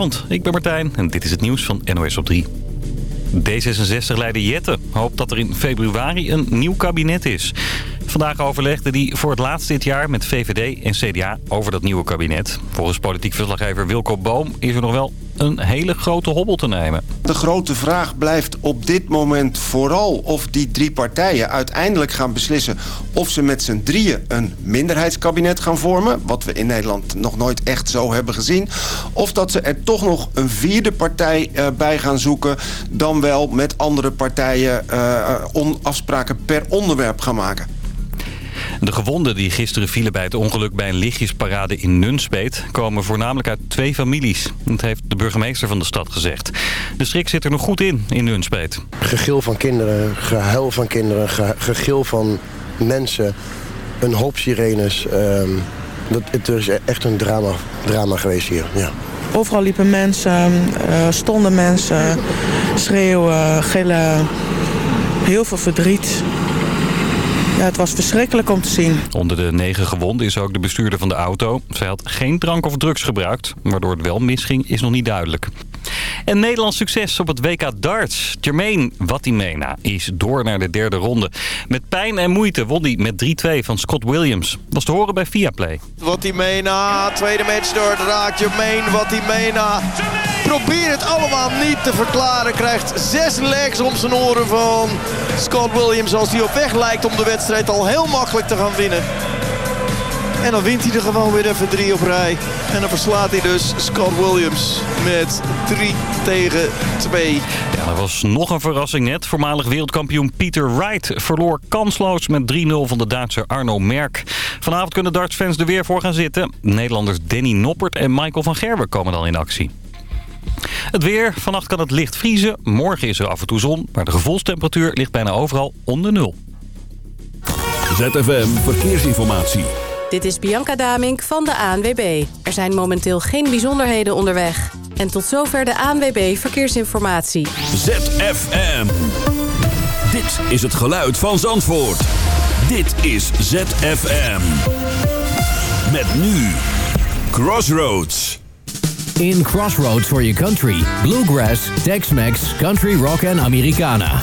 Goedenavond, ik ben Martijn en dit is het nieuws van NOS op 3. D66-leider Jette hoopt dat er in februari een nieuw kabinet is. Vandaag overlegde hij voor het laatst dit jaar met VVD en CDA over dat nieuwe kabinet. Volgens politiek verslaggever Wilco Boom is er nog wel een hele grote hobbel te nemen. De grote vraag blijft op dit moment vooral of die drie partijen uiteindelijk gaan beslissen... of ze met z'n drieën een minderheidskabinet gaan vormen... wat we in Nederland nog nooit echt zo hebben gezien... of dat ze er toch nog een vierde partij uh, bij gaan zoeken... dan wel met andere partijen uh, afspraken per onderwerp gaan maken. De gewonden die gisteren vielen bij het ongeluk bij een lichtjesparade in Nunspeet... komen voornamelijk uit twee families. Dat heeft de burgemeester van de stad gezegd. De schrik zit er nog goed in, in Nunspeet. Gegil van kinderen, gehuil van kinderen, gegil van mensen... een hoop sirenes. Uh, dat, het is echt een drama, drama geweest hier, ja. Overal liepen mensen, uh, stonden mensen, schreeuwen, gillen. Heel veel verdriet. Het was verschrikkelijk om te zien. Onder de negen gewonden is ook de bestuurder van de auto. Zij had geen drank of drugs gebruikt. Waardoor het wel misging is nog niet duidelijk. En Nederlands succes op het WK darts. Jermaine Wattimena is door naar de derde ronde. Met pijn en moeite won hij met 3-2 van Scott Williams. Was te horen bij Viaplay. Wattimena, tweede match door. Raakt Jermaine Wattimena. Probeer het allemaal niet te verklaren. Krijgt zes legs om zijn oren van Scott Williams. Als hij op weg lijkt om de wedstrijd al heel makkelijk te gaan winnen. En dan wint hij er gewoon weer even drie op rij. En dan verslaat hij dus Scott Williams met 3 tegen 2. Ja, er was nog een verrassing net. Voormalig wereldkampioen Peter Wright verloor kansloos met 3-0 van de Duitse Arno Merk. Vanavond kunnen dartsfans er weer voor gaan zitten. Nederlanders Danny Noppert en Michael van Gerwen komen dan in actie. Het weer. Vannacht kan het licht vriezen. Morgen is er af en toe zon. Maar de gevoelstemperatuur ligt bijna overal onder nul. ZFM Verkeersinformatie. Dit is Bianca Damink van de ANWB. Er zijn momenteel geen bijzonderheden onderweg. En tot zover de ANWB Verkeersinformatie. ZFM. Dit is het geluid van Zandvoort. Dit is ZFM. Met nu Crossroads. In Crossroads for your country. Bluegrass, Tex-Mex, Country Rock en Americana.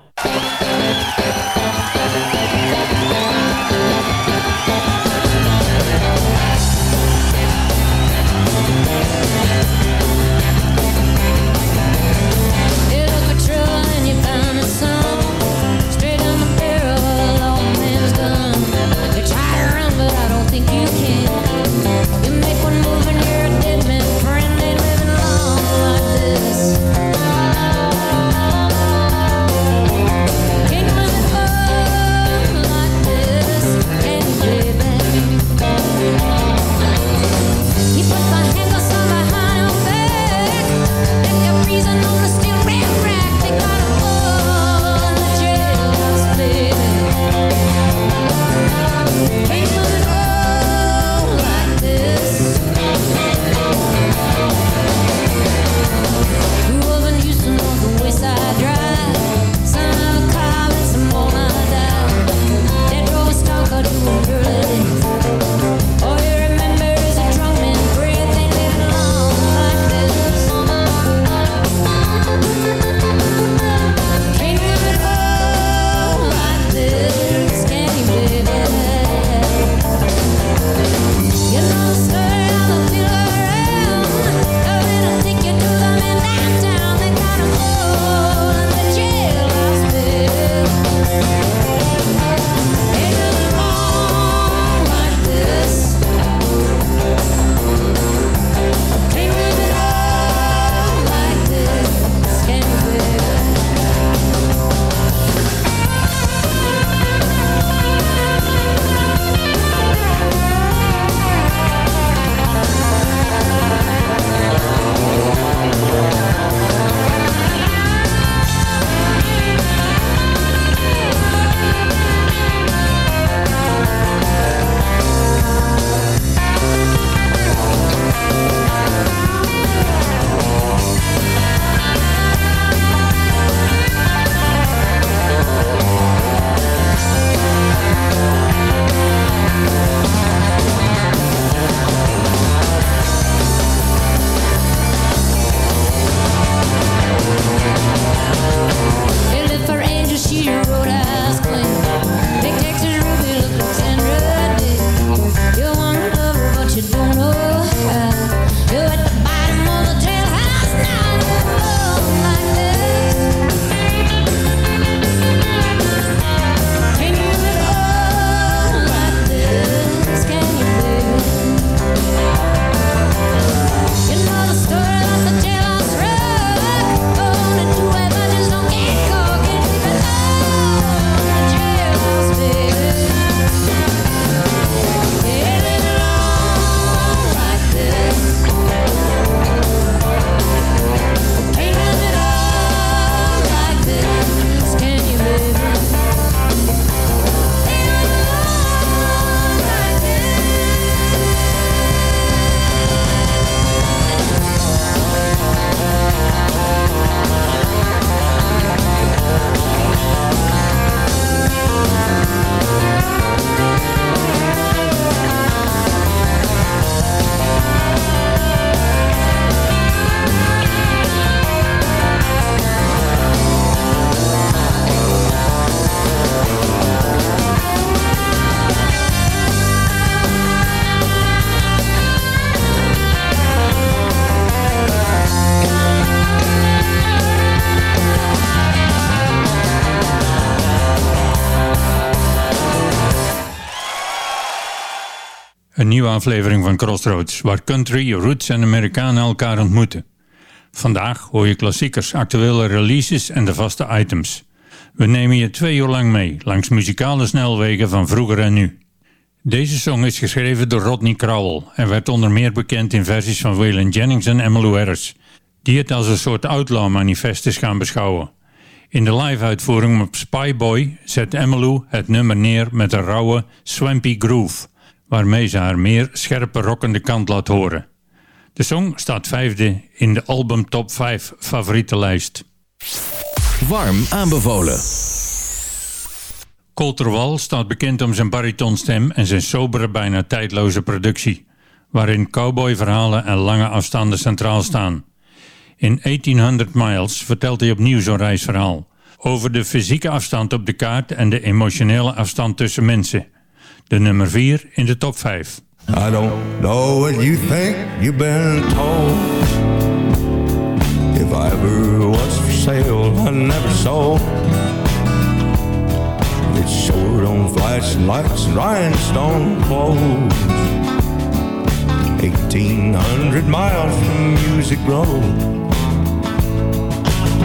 aflevering van Crossroads, waar country, roots en Amerikanen elkaar ontmoeten. Vandaag hoor je klassiekers, actuele releases en de vaste items. We nemen je twee uur lang mee, langs muzikale snelwegen van vroeger en nu. Deze song is geschreven door Rodney Crowell en werd onder meer bekend in versies van Waylon Jennings en Emmylou Harris, die het als een soort outlaw manifest is gaan beschouwen. In de live-uitvoering op Spyboy zet Emmylou het nummer neer met een rauwe, swampy groove, waarmee ze haar meer scherpe rockende kant laat horen. De song staat vijfde in de album top 5 favorietenlijst. Warm aanbevolen. Colter Wall staat bekend om zijn baritonstem en zijn sobere, bijna tijdloze productie, waarin cowboyverhalen en lange afstanden centraal staan. In 1800 Miles vertelt hij opnieuw zo'n reisverhaal. Over de fysieke afstand op de kaart en de emotionele afstand tussen mensen. De nummer 4 in de top 5. I don't know what you think you've been told. If I ever was for sale, I never sold. It's short on flashing lights and rhinestone clothes. 1800 miles from Music Road.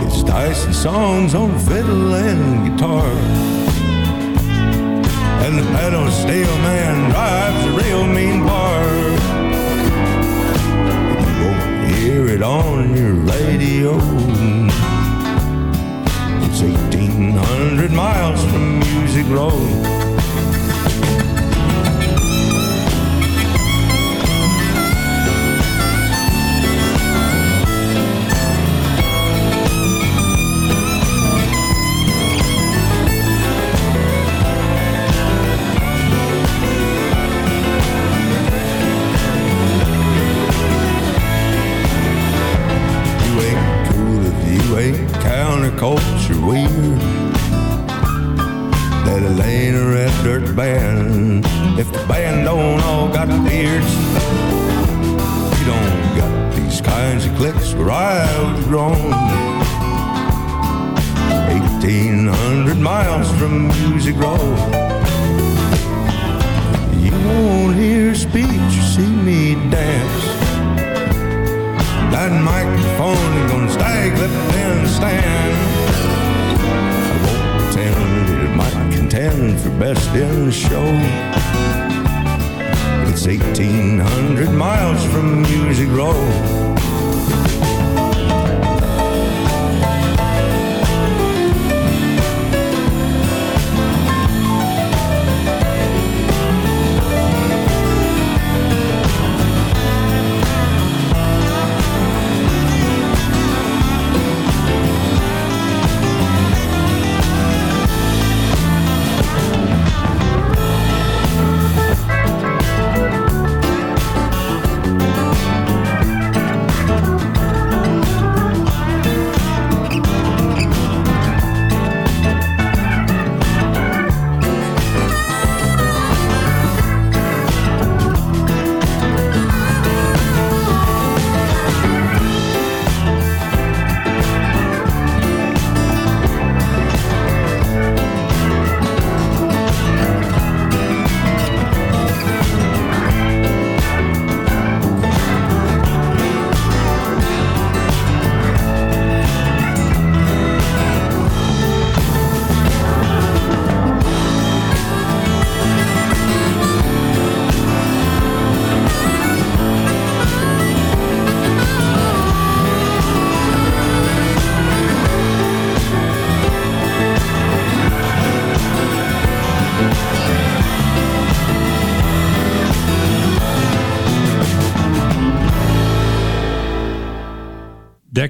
It's Dyson songs on fiddle and guitar. And the pedal steel man drives a real mean bar. You won't hear it on your radio. It's 1800 miles from Music Road. Counterculture weird. Let a lane or red dirt band. If the band don't all got beards, you don't got these kinds of clicks where I was grown. 1800 miles from Music Row You won't hear speech best in show. It's 1800 miles from Music Road.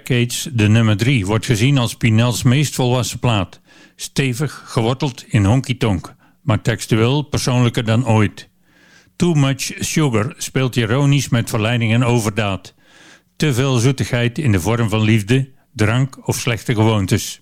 De nummer 3, wordt gezien als Pinel's meest volwassen plaat. Stevig, geworteld in honky-tonk, maar textueel persoonlijker dan ooit. Too Much Sugar speelt ironisch met verleiding en overdaad. Te veel zoetigheid in de vorm van liefde, drank of slechte gewoontes.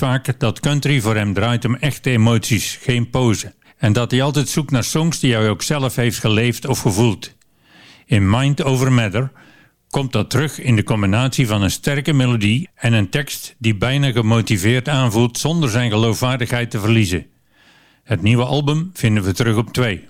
vaak dat country voor hem draait om echte emoties, geen pose. En dat hij altijd zoekt naar songs die hij ook zelf heeft geleefd of gevoeld. In Mind Over Matter komt dat terug in de combinatie van een sterke melodie en een tekst die bijna gemotiveerd aanvoelt zonder zijn geloofwaardigheid te verliezen. Het nieuwe album vinden we terug op 2.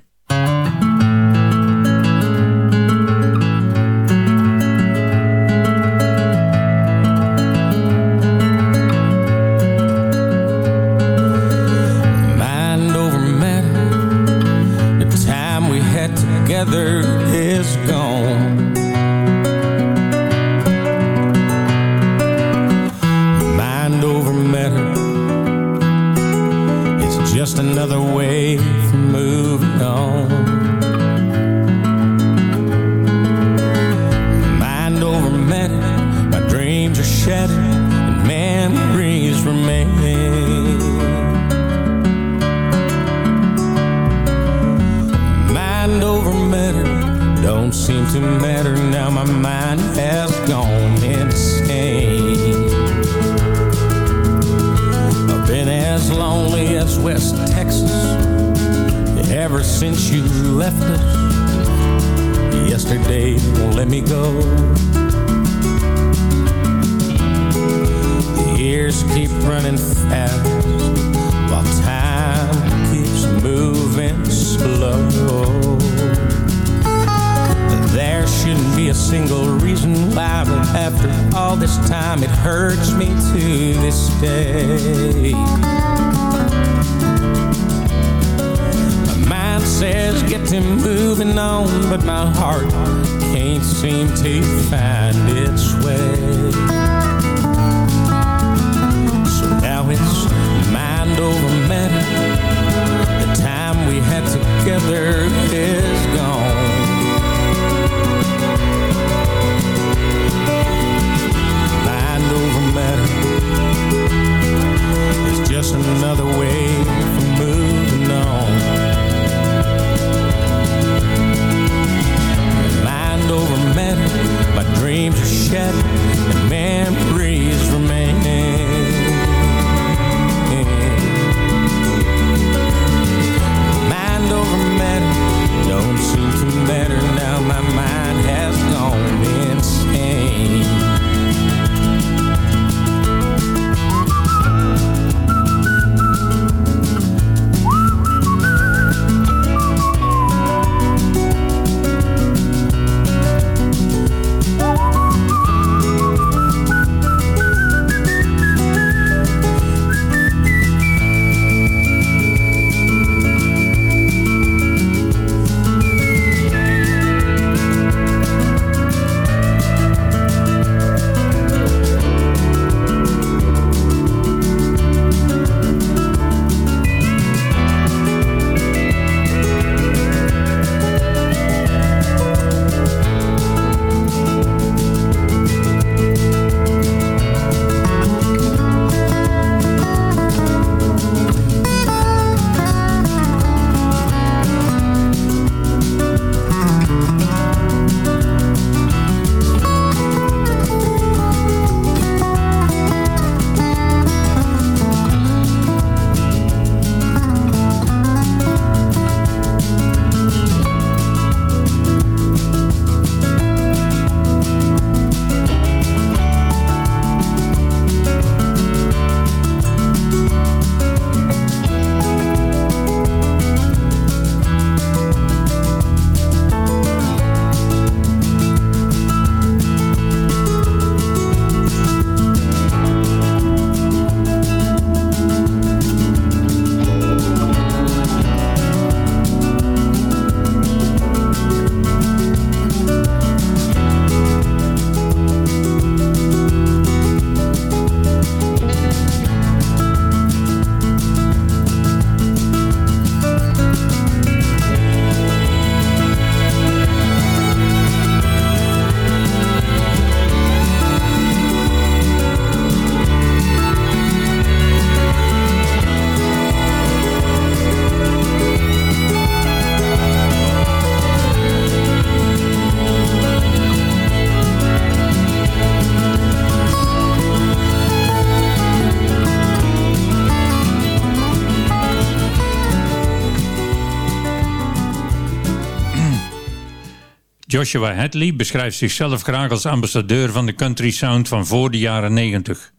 Joshua Hadley beschrijft zichzelf graag als ambassadeur van de country sound van voor de jaren 90.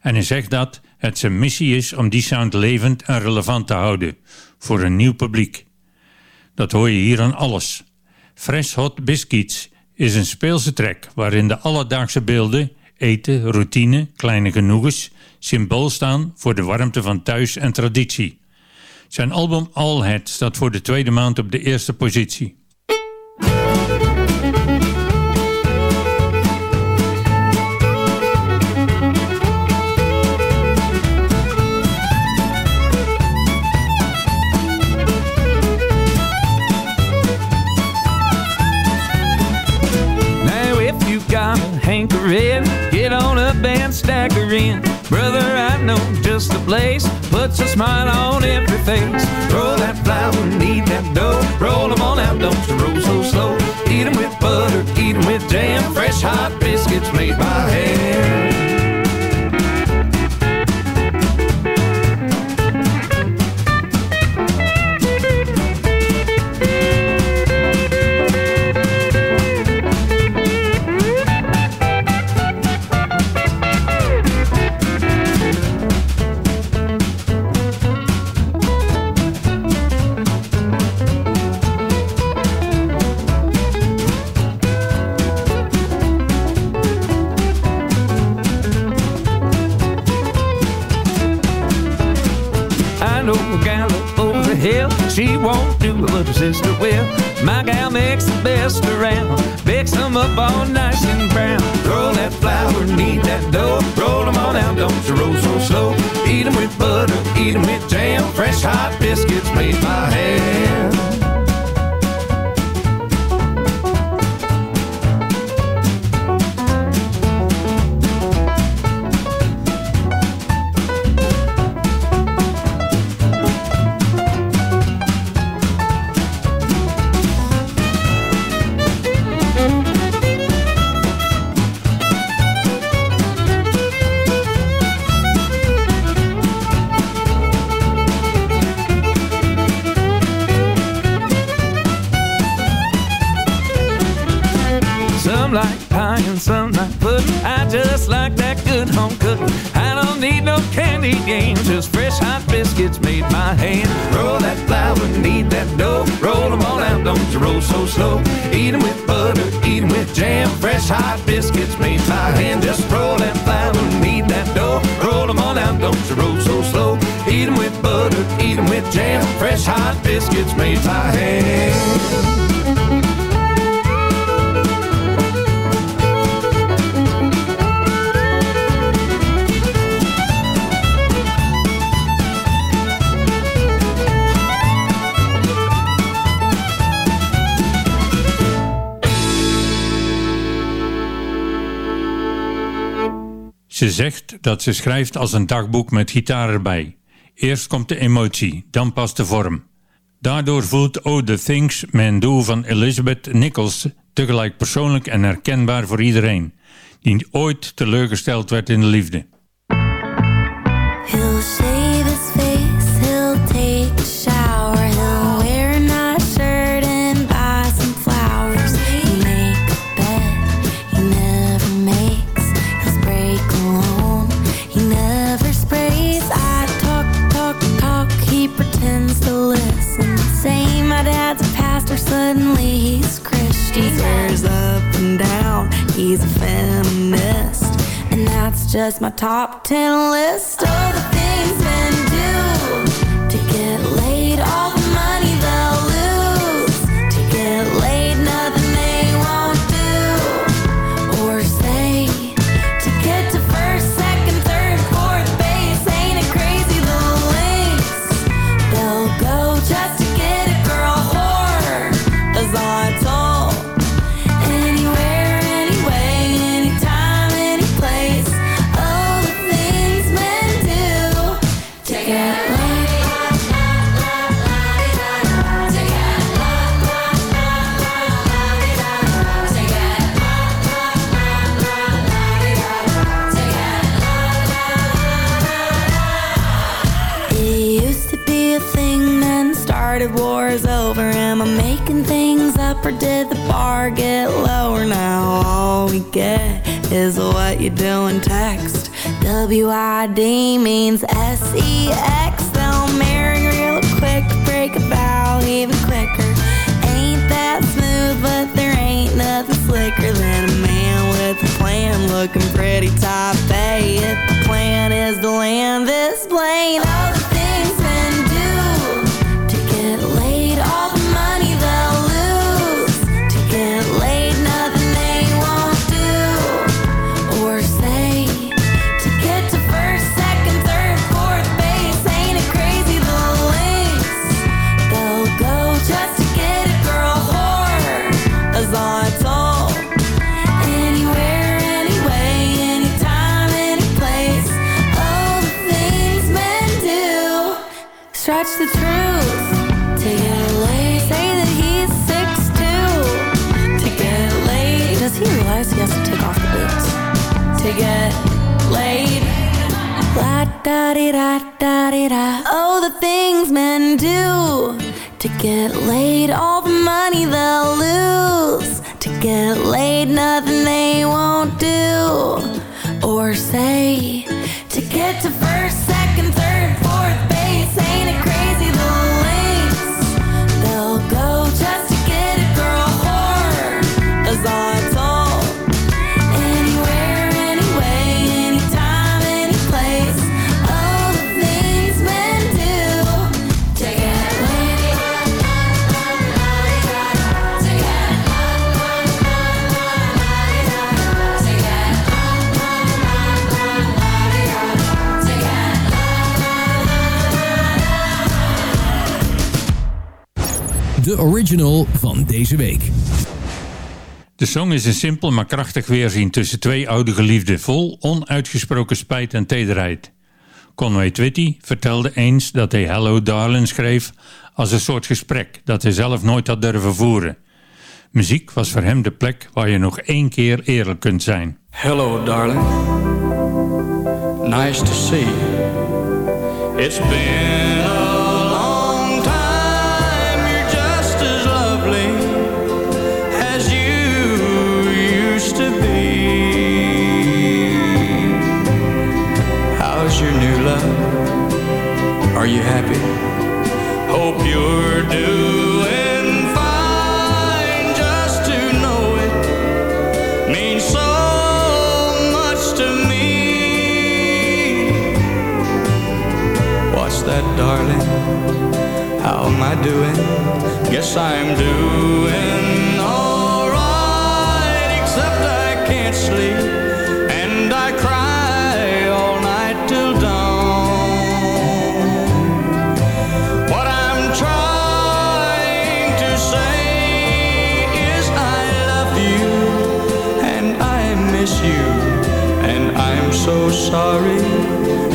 En hij zegt dat het zijn missie is om die sound levend en relevant te houden voor een nieuw publiek. Dat hoor je hier aan alles. Fresh Hot Biscuits is een speelse track waarin de alledaagse beelden, eten, routine, kleine genoegens, symbool staan voor de warmte van thuis en traditie. Zijn album All Head staat voor de tweede maand op de eerste positie. Stagger in. Brother, I know just the place, puts a smile on every face. Roll that flour, knead that dough, roll 'em on out, don't you roll so slow. Eat 'em with butter, eat 'em with jam, fresh hot biscuits made by hand. Fresh hot biscuits made by hand. Ze zegt dat ze schrijft als een dagboek met gitaar erbij. Eerst komt de emotie, dan pas de vorm. Daardoor voelt Oh The Things Men Do van Elizabeth Nichols tegelijk persoonlijk en herkenbaar voor iedereen die ooit teleurgesteld werd in de liefde. He's a feminist. And that's just my top ten list of the things men do war is over. Am I making things up or did the bar get lower? Now all we get is what you do in text. W-I-D means S-E-X. They'll marry real quick, break a vow even quicker. Ain't that smooth, but there ain't nothing slicker than a man with a plan looking pretty top A. If the plan is to land this plane, all the things to get laid? La da di da da di da. Oh, the things men do to get laid. All the money they'll lose to get laid. Nothing they won't do or say to get to first, second, third, original van deze week. De song is een simpel maar krachtig weerzien tussen twee oude geliefden, vol onuitgesproken spijt en tederheid. Conway Twitty vertelde eens dat hij Hello Darling schreef als een soort gesprek dat hij zelf nooit had durven voeren. Muziek was voor hem de plek waar je nog één keer eerlijk kunt zijn. Hello, darling. Nice to see you. It's been Are you happy? Hope you're doing fine. Just to know it means so much to me. What's that, darling? How am I doing? Guess I'm doing alright, except I can't sleep so sorry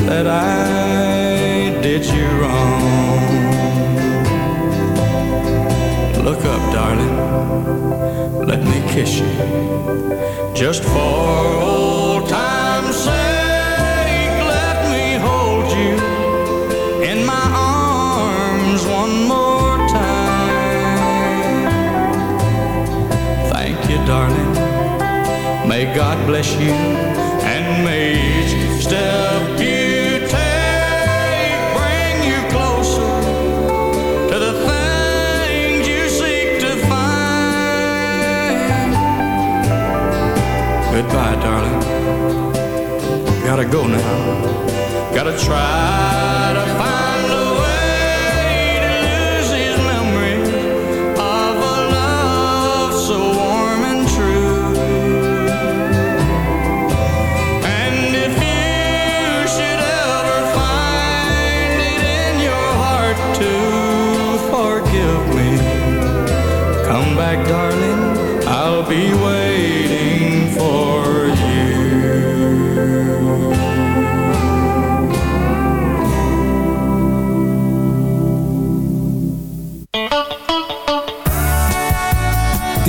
that I did you wrong. Look up, darling. Let me kiss you. Just for old time's sake, let me hold you in my arms one more time. Thank you, darling. May God bless you Goodbye, darling. Gotta go now. Gotta try to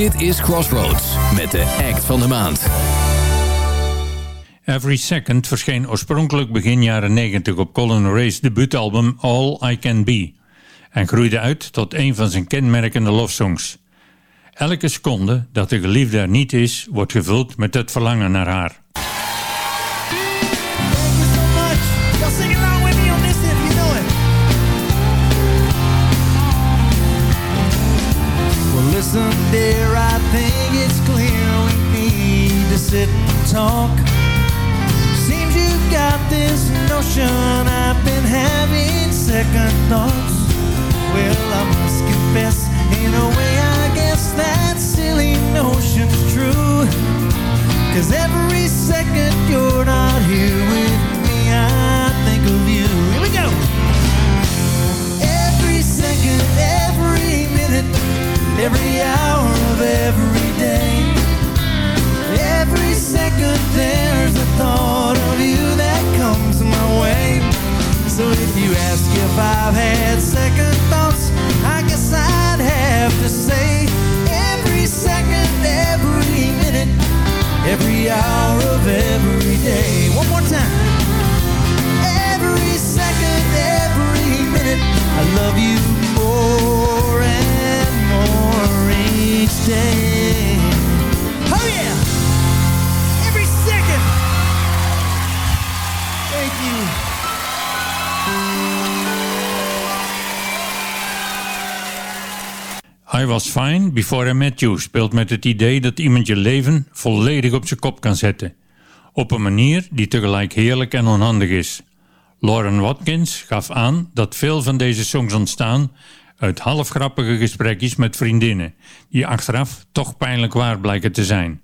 Dit is Crossroads met de act van de maand. Every Second verscheen oorspronkelijk begin jaren 90 op Colin Ray's debuutalbum All I Can Be. en groeide uit tot een van zijn kenmerkende lofsongs. Elke seconde dat de geliefde er niet is, wordt gevuld met het verlangen naar haar. Sit and talk. Seems you've got this notion I've been having second thoughts. Well, I must confess, in a way, I guess that silly notion's true. Cause every second you're not here with me, I think of you. Here we go. Every second, every minute, every hour of every. Every second there's a thought of you that comes my way. So if you ask if I've had second thoughts, I guess I'd have to say every second, every minute, every hour of every day. One more time. Every second, every minute, I love you more and more each day. I Was Fine Before I Met You speelt met het idee dat iemand je leven volledig op zijn kop kan zetten. Op een manier die tegelijk heerlijk en onhandig is. Lauren Watkins gaf aan dat veel van deze songs ontstaan uit halfgrappige gesprekjes met vriendinnen, die achteraf toch pijnlijk waar blijken te zijn.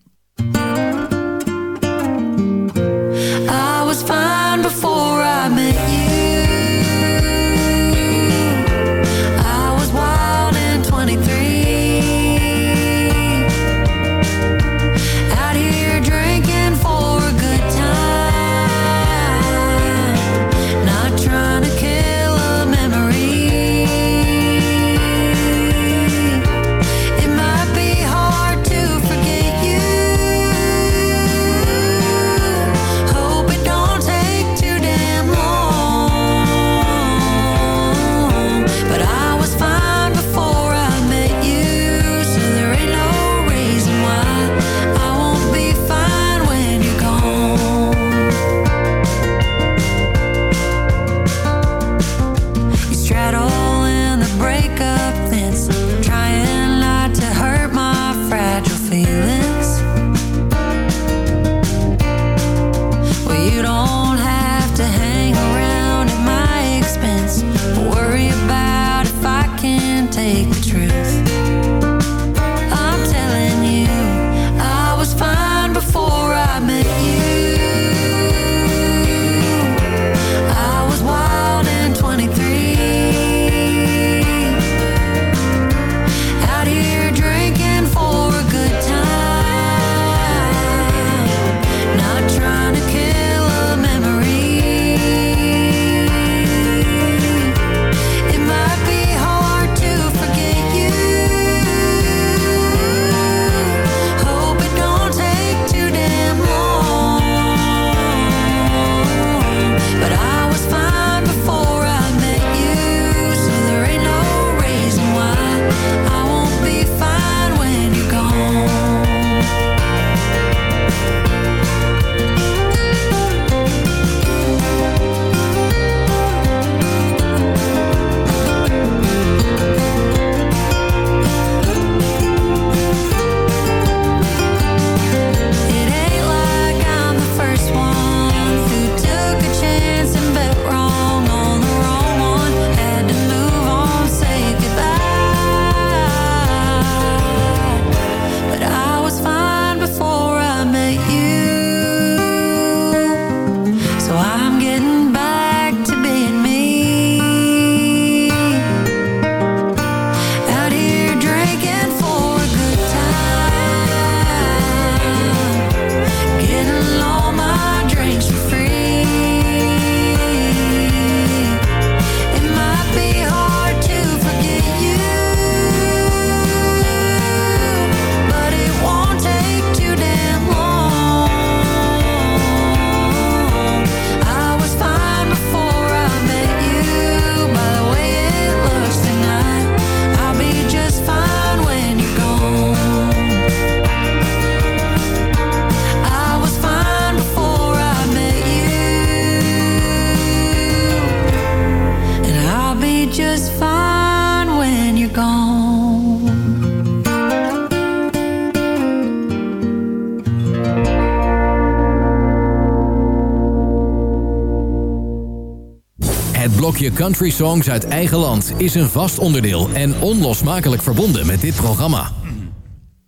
Je country songs uit eigen land is een vast onderdeel en onlosmakelijk verbonden met dit programma.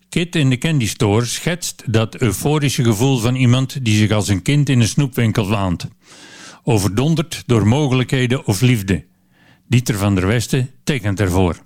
Kit in de Candy Store schetst dat euforische gevoel van iemand die zich als een kind in een snoepwinkel waant. Overdonderd door mogelijkheden of liefde. Dieter van der Westen tekent ervoor.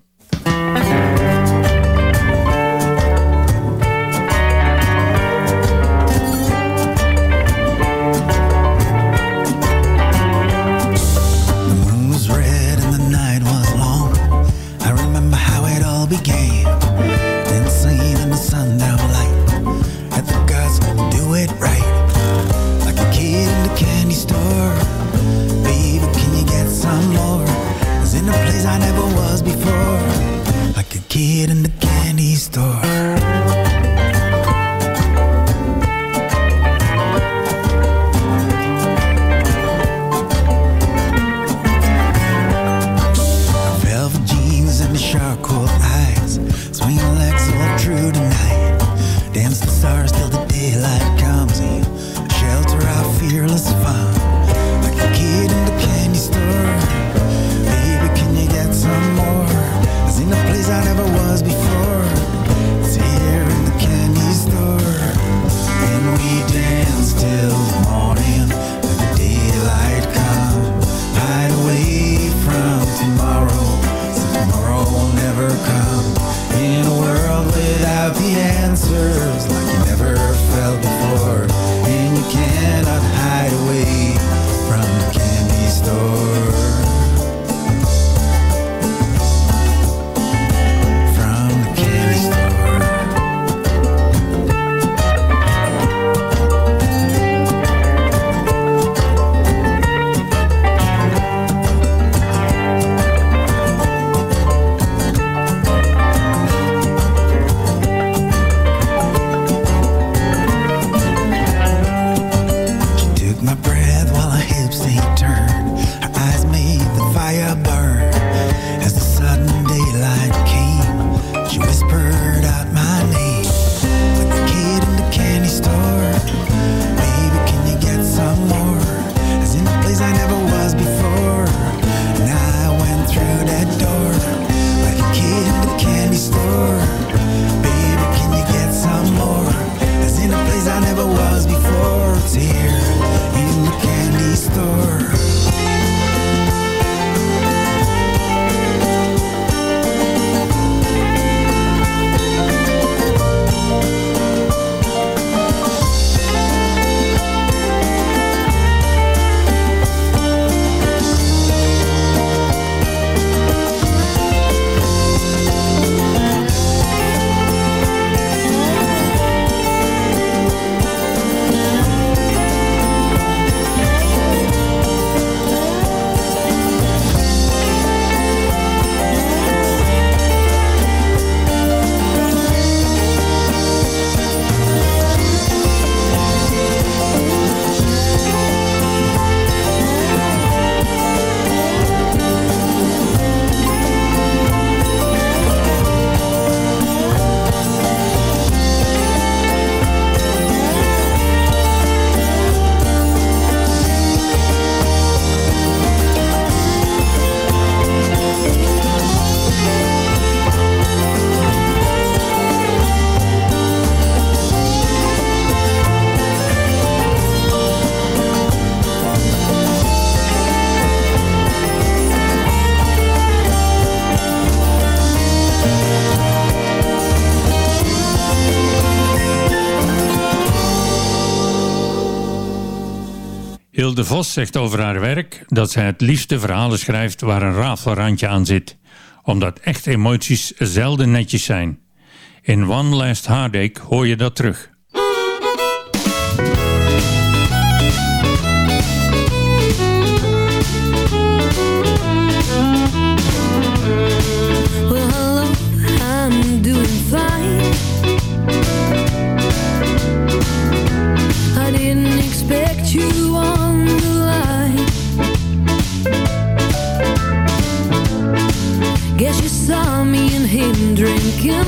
De Vos zegt over haar werk dat zij het liefste verhalen schrijft waar een rafelrandje aan zit, omdat echt emoties zelden netjes zijn. In One Last Heartache hoor je dat terug. him drinking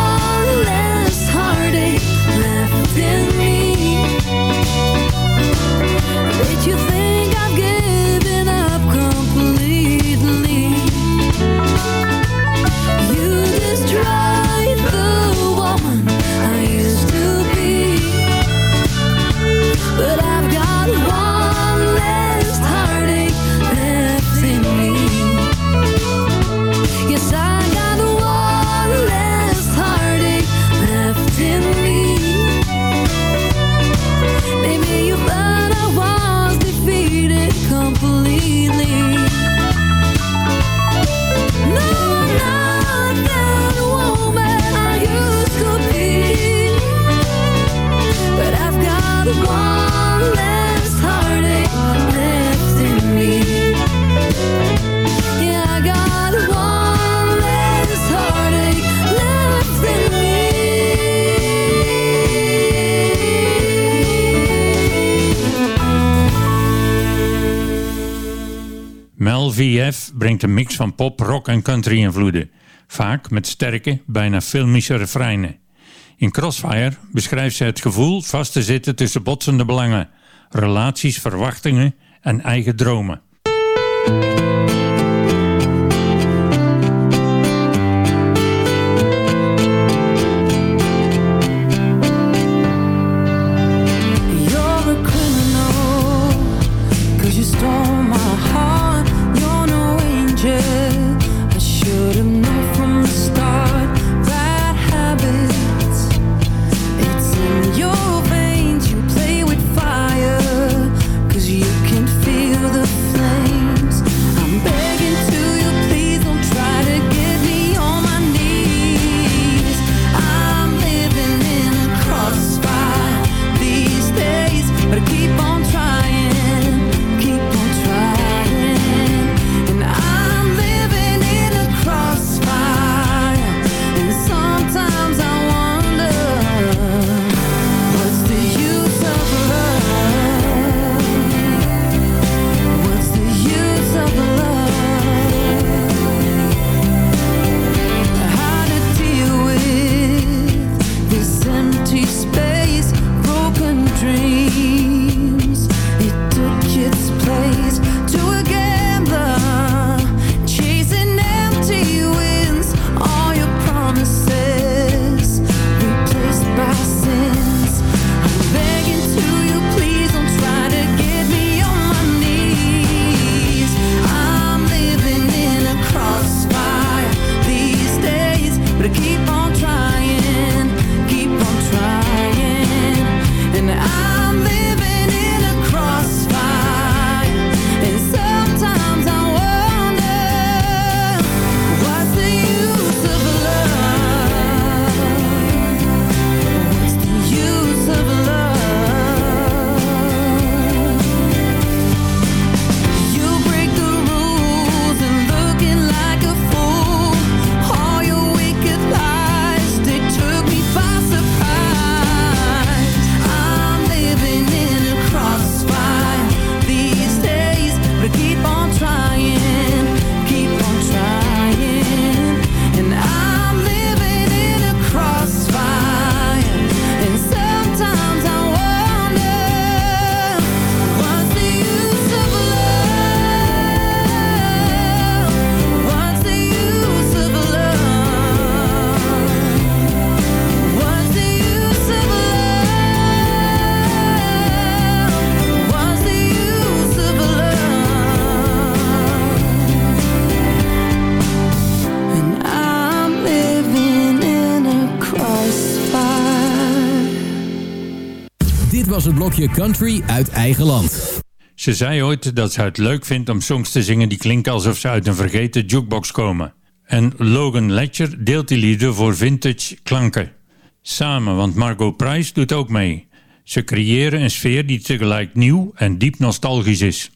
LVF brengt een mix van pop, rock en country invloeden. Vaak met sterke, bijna filmische refreinen. In Crossfire beschrijft ze het gevoel vast te zitten tussen botsende belangen, relaties, verwachtingen en eigen dromen. stukje country uit eigen land. Ze zei ooit dat ze het leuk vindt om songs te zingen die klinken alsof ze uit een vergeten jukebox komen. En Logan Ledger deelt die lieden voor vintage klanken. Samen, want Margot Price doet ook mee. Ze creëren een sfeer die tegelijk nieuw en diep nostalgisch is.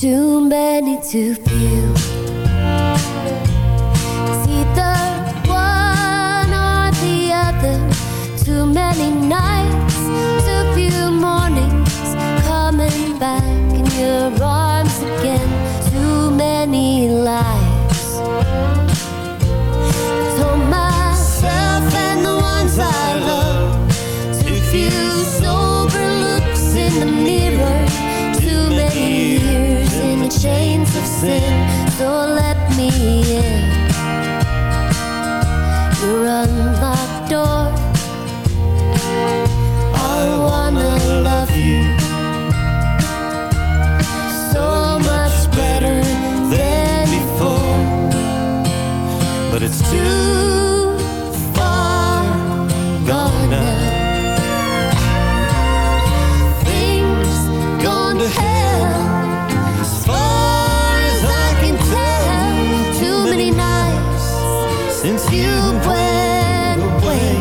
Too. Many nights, too few mornings. Coming back in your arms again. Too many lies. Told myself and the ones I love. Too few sober looks in the mirror. Too many years in the chains of sin. Let me in. Your unlocked door. But it's too far gone now. Things gone to hell. As far as I can tell, too many nights since you went away.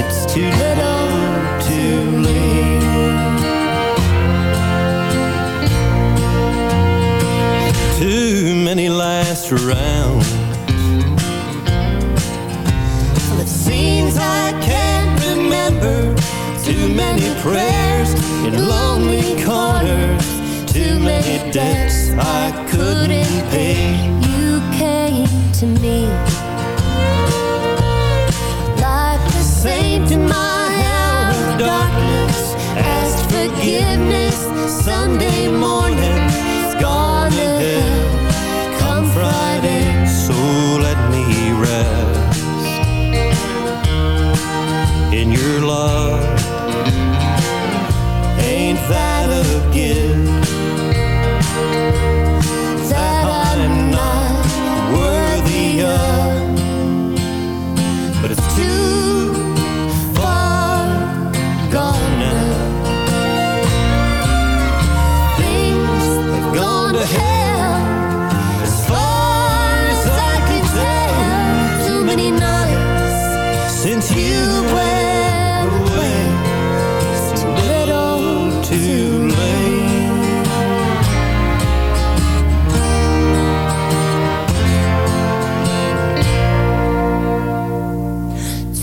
It's too little, too late. Too many last around. Prayers in lonely corners. Too many debts I couldn't pay. You came to me like a saint in my hour of darkness. Asked forgiveness Sunday morning.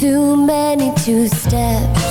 Too many two steps.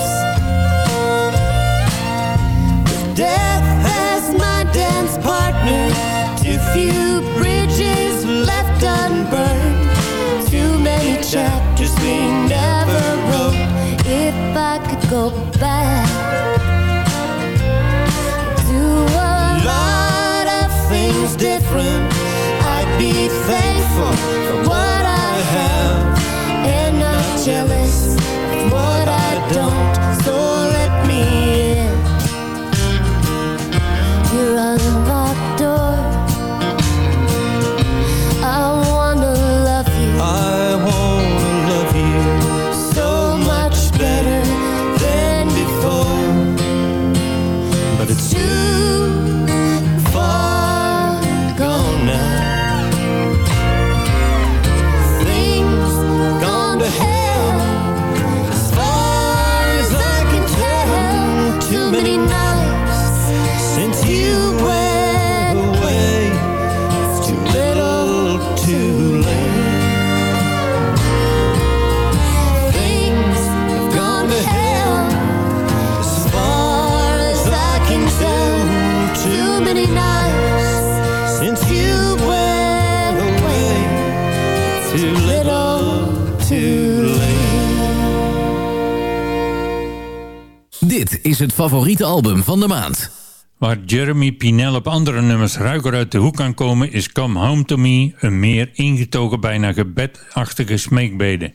Is het favoriete album van de maand. Waar Jeremy Pinel op andere nummers ruiker uit de hoek kan komen... is Come Home To Me een meer ingetogen, bijna gebedachtige smeekbede.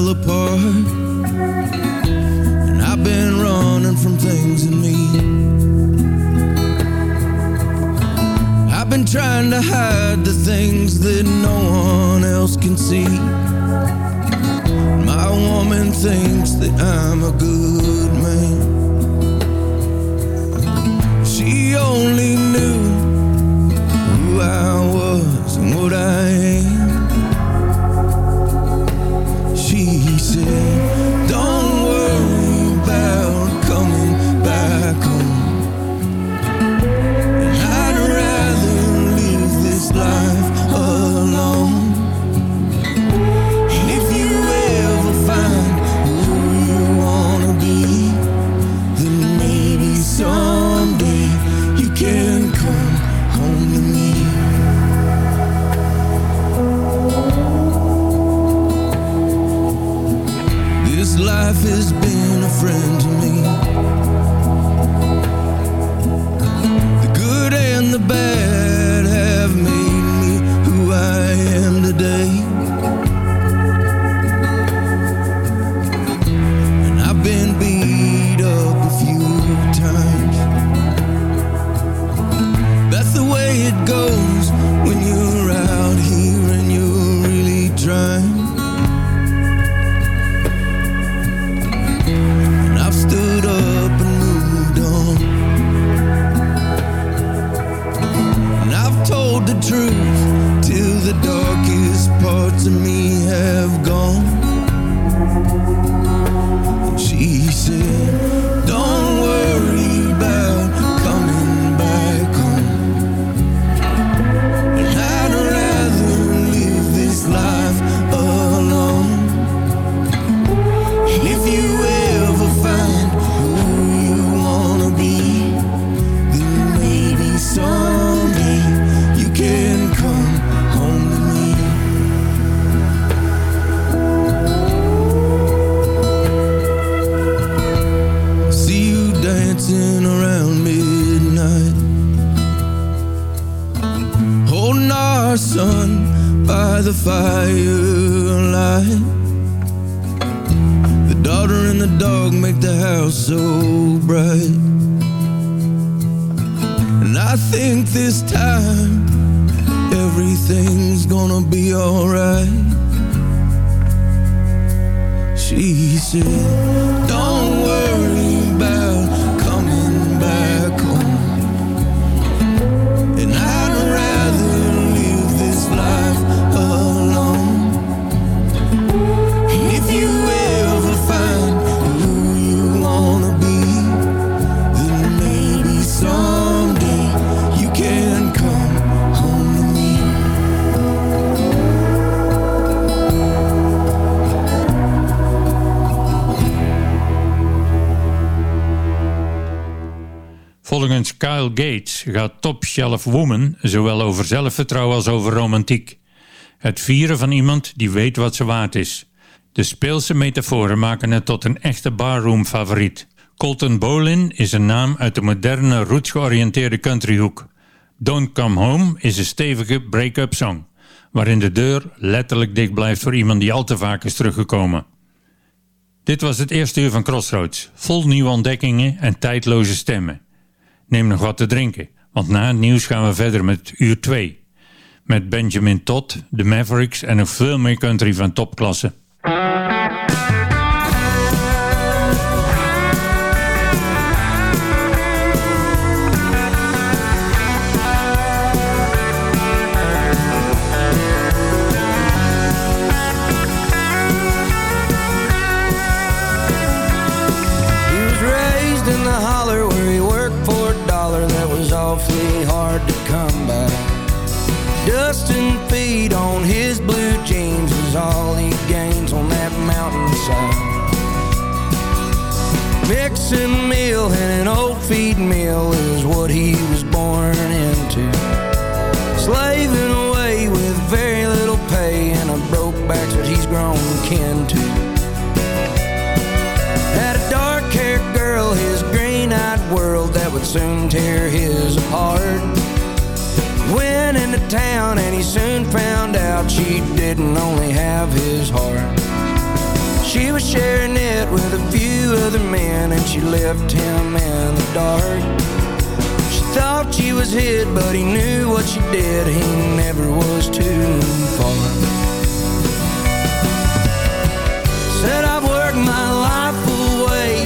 fell apart. And I've been running from things in me. I've been trying to hide the things that no one else can see. My woman thinks that I'm a good man. She only truth. Till the darkest parts of me Shelf Woman zowel over zelfvertrouwen als over romantiek. Het vieren van iemand die weet wat ze waard is. De speelse metaforen maken het tot een echte barroom favoriet. Colton Bolin is een naam uit de moderne roots georiënteerde countryhoek. Don't Come Home is een stevige break-up song, waarin de deur letterlijk dicht blijft voor iemand die al te vaak is teruggekomen. Dit was het eerste uur van Crossroads, vol nieuwe ontdekkingen en tijdloze stemmen. Neem nog wat te drinken want na het nieuws gaan we verder met uur 2. Met Benjamin Todd, de Mavericks en nog veel meer country van topklasse. town and he soon found out she didn't only have his heart. She was sharing it with a few other men and she left him in the dark. She thought she was hit but he knew what she did. He never was too far. Said I've worked my life away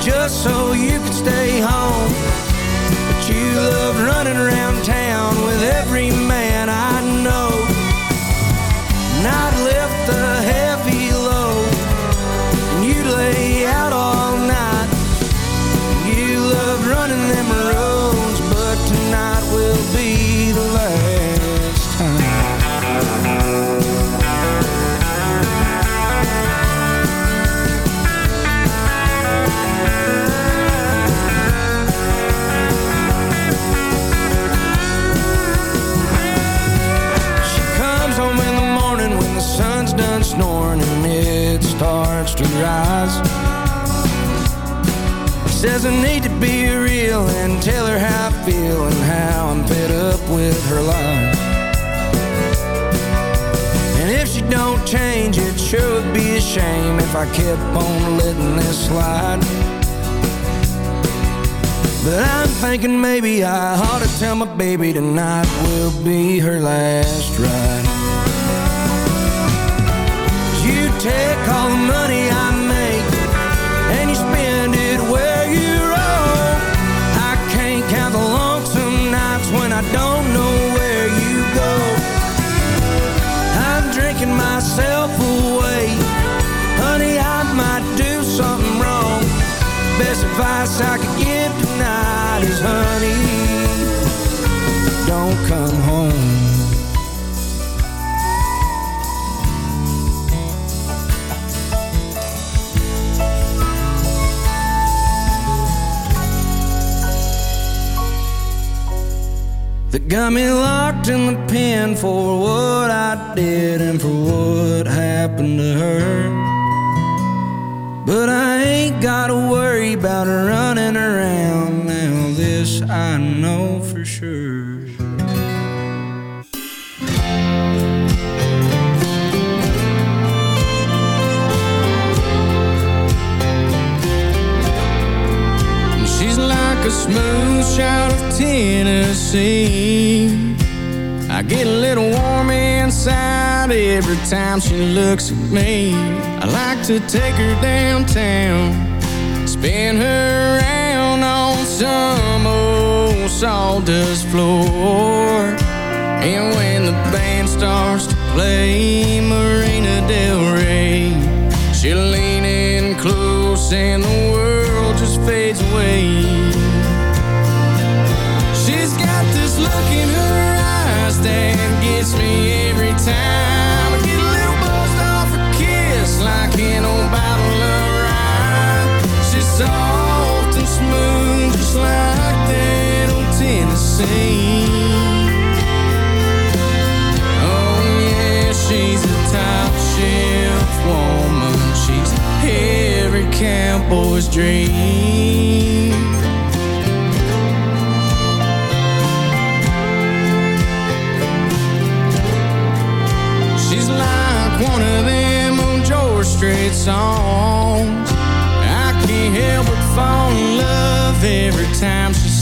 just so you could stay home. I need to be real and tell her how I feel and how I'm fed up with her lies. And if she don't change, it sure would be a shame if I kept on letting this slide. But I'm thinking maybe I ought to tell my baby tonight will be her last ride. You take all the money I Best I could give tonight is honey, don't come home. That got me locked in the pen for what I did and for what happened to her. But I ain't gotta worry about running around now. This I know for sure. She's like a smooth shot of Tennessee. I get a little warm inside every time she looks at me. I like to take her downtown, spin her around on some old sawdust floor. And when the band starts to play Marina Del Rey, she'll lean in close and the world just fades away. Oh, every Campboy's dream. She's like one of them on George Strait Song. I can't help but fall in love every time she